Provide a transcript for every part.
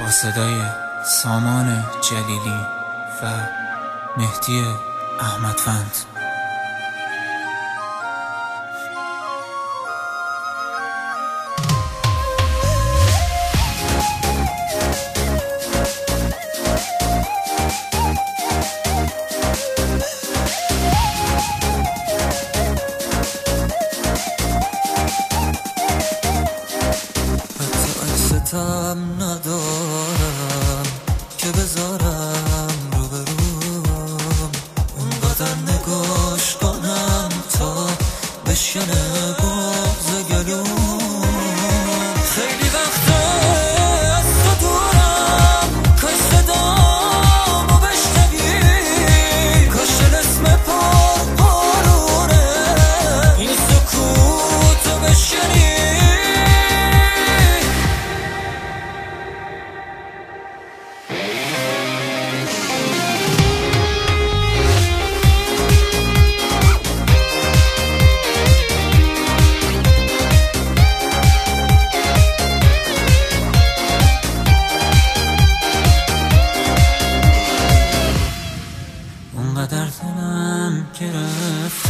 با صدای سامان جلیلی و مهدی احمدفند ستم بشکنه اونقدر دلم گرفته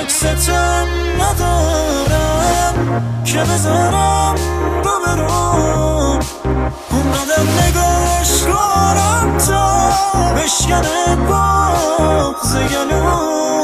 عکستم ندارم که بذارم رو بروم اومدم نگاش کنم تا بشکنه بغز گلوم.